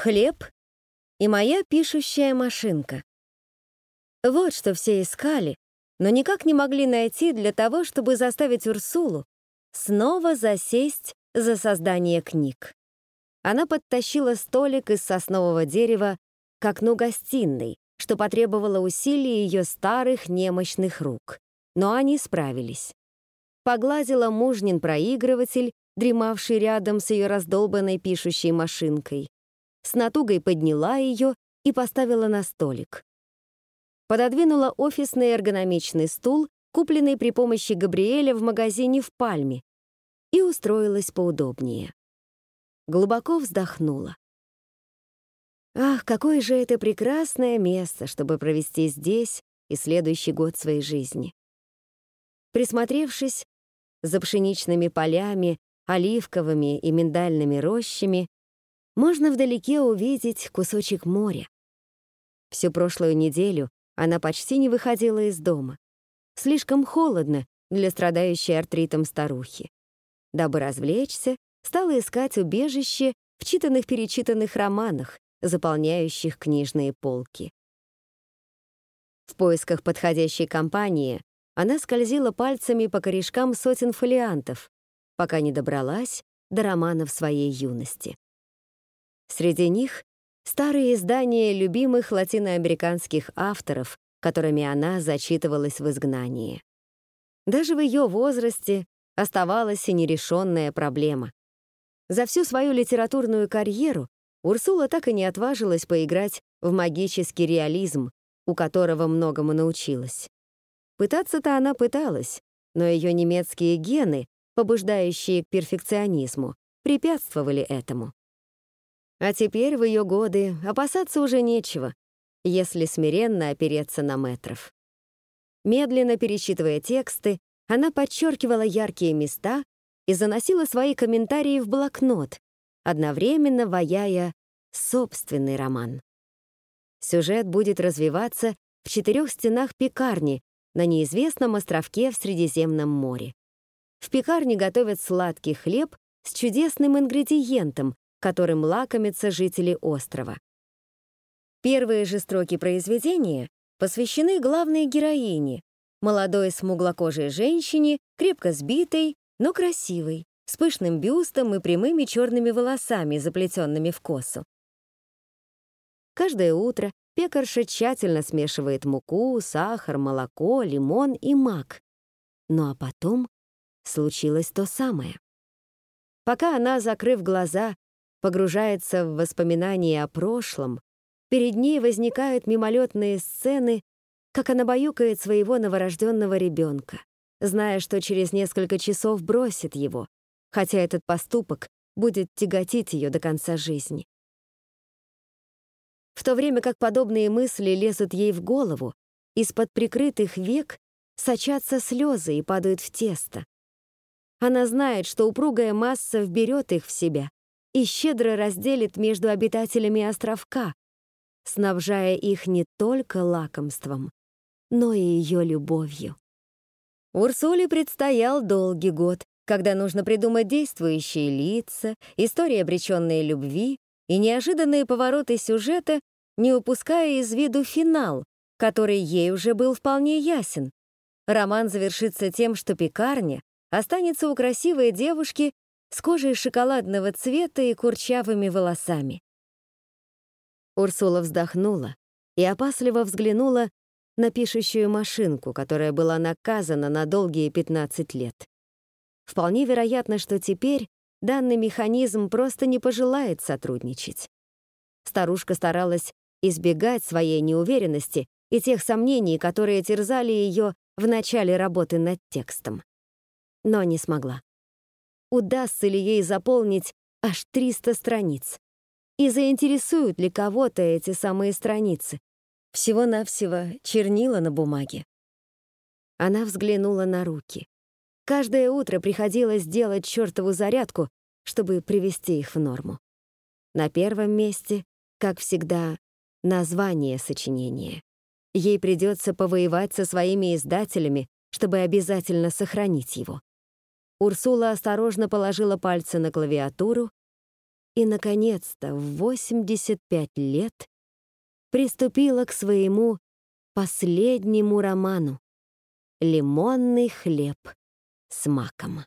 хлеб и моя пишущая машинка. Вот что все искали, но никак не могли найти для того, чтобы заставить Урсулу снова засесть за создание книг. Она подтащила столик из соснового дерева к окну гостиной, что потребовало усилий ее старых немощных рук. Но они справились. Погладила мужнин проигрыватель, дремавший рядом с ее раздолбанной пишущей машинкой. С натугой подняла ее и поставила на столик. Пододвинула офисный эргономичный стул, купленный при помощи Габриэля в магазине в Пальме, и устроилась поудобнее. Глубоко вздохнула. Ах, какое же это прекрасное место, чтобы провести здесь и следующий год своей жизни. Присмотревшись, за пшеничными полями, оливковыми и миндальными рощами, можно вдалеке увидеть кусочек моря. Всю прошлую неделю она почти не выходила из дома. Слишком холодно для страдающей артритом старухи. Дабы развлечься, стала искать убежище в читанных-перечитанных романах, заполняющих книжные полки. В поисках подходящей компании она скользила пальцами по корешкам сотен фолиантов, пока не добралась до романов своей юности. Среди них старые издания любимых латиноамериканских авторов, которыми она зачитывалась в изгнании. Даже в ее возрасте оставалась и нерешенная проблема. За всю свою литературную карьеру Урсула так и не отважилась поиграть в магический реализм, у которого многому научилась. Пытаться-то она пыталась, но ее немецкие гены, побуждающие к перфекционизму, препятствовали этому. А теперь в ее годы опасаться уже нечего, если смиренно опереться на метров. Медленно перечитывая тексты, она подчеркивала яркие места и заносила свои комментарии в блокнот, одновременно ваяя собственный роман. Сюжет будет развиваться в четырех стенах пекарни на неизвестном островке в Средиземном море. В пекарне готовят сладкий хлеб с чудесным ингредиентом, которым лакомятся жители острова. Первые же строки произведения посвящены главной героине, молодой смуглокожей женщине, крепко сбитой, но красивой, с пышным бюстом и прямыми черными волосами, заплетенными в косу. Каждое утро пекарша тщательно смешивает муку, сахар, молоко, лимон и мак. Ну а потом случилось то самое. Пока она, закрыв глаза, погружается в воспоминания о прошлом, перед ней возникают мимолетные сцены как она баюкает своего новорожденного ребенка, зная, что через несколько часов бросит его, хотя этот поступок будет тяготить ее до конца жизни. В то время как подобные мысли лезут ей в голову, из-под прикрытых век сочатся слезы и падают в тесто. Она знает, что упругая масса вберет их в себя и щедро разделит между обитателями островка, снабжая их не только лакомством, но и ее любовью. Урсуле предстоял долгий год, когда нужно придумать действующие лица, истории обреченной любви и неожиданные повороты сюжета, не упуская из виду финал, который ей уже был вполне ясен. Роман завершится тем, что пекарня останется у красивой девушки с кожей шоколадного цвета и курчавыми волосами. Урсула вздохнула и опасливо взглянула на пишущую машинку, которая была наказана на долгие 15 лет. Вполне вероятно, что теперь данный механизм просто не пожелает сотрудничать. Старушка старалась избегать своей неуверенности и тех сомнений, которые терзали ее в начале работы над текстом. Но не смогла. Удастся ли ей заполнить аж 300 страниц? И заинтересуют ли кого-то эти самые страницы? Всего-навсего чернила на бумаге. Она взглянула на руки. Каждое утро приходилось делать чертову зарядку, чтобы привести их в норму. На первом месте, как всегда, название сочинения. Ей придется повоевать со своими издателями, чтобы обязательно сохранить его. Урсула осторожно положила пальцы на клавиатуру и, наконец-то, в 85 лет приступила к своему последнему роману «Лимонный хлеб с маком».